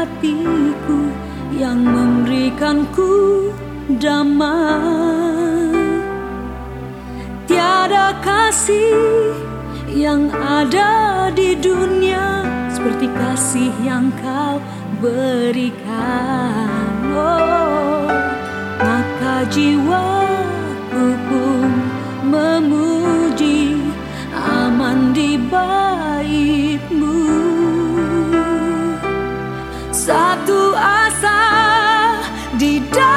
hatiku yang memberikanku damai. Tiada kasih yang ada di dunia Seperti kasih yang kau berikan. Oh, Maka jiwa Satu asa di dalam